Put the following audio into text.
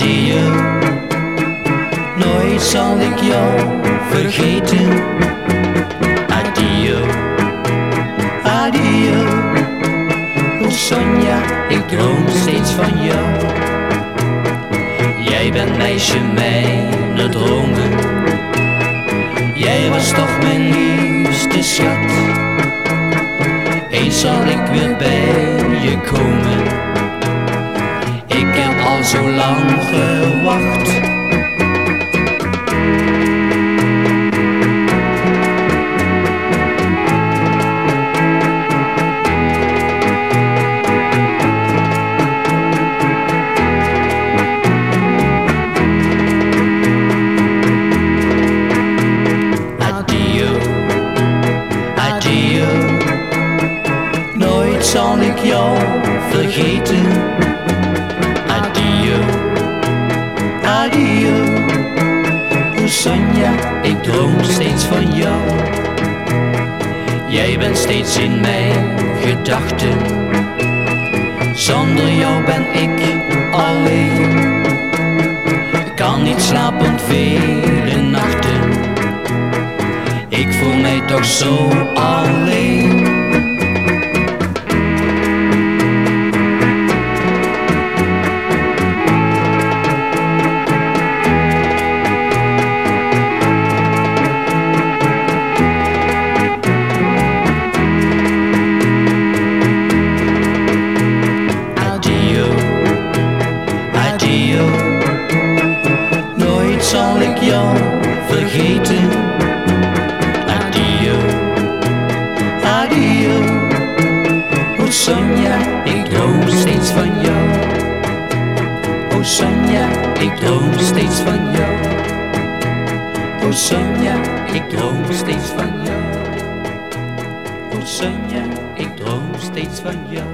Adieu. Nooit zal ik jou vergeten. Adieu, adieu, Sonja, ik droom steeds van jou. Jij bent meisje mijn dromen. Jij was toch mijn liefste schat. Eens zal ik weer bij je komen zo lang gewacht. Zal ik jou vergeten. Steeds van jou. Jij bent steeds in mijn gedachten. Zonder jou ben ik alleen. Kan niet slapen vele nachten. Ik voel mij toch zo alleen. Nooit zal ik jou vergeten. Adieu, adieu. O Sonja, ik droom steeds van jou. O Sonja, ik droom steeds van jou. O Sonja, ik droom steeds van jou. O Sonja, ik droom steeds van jou.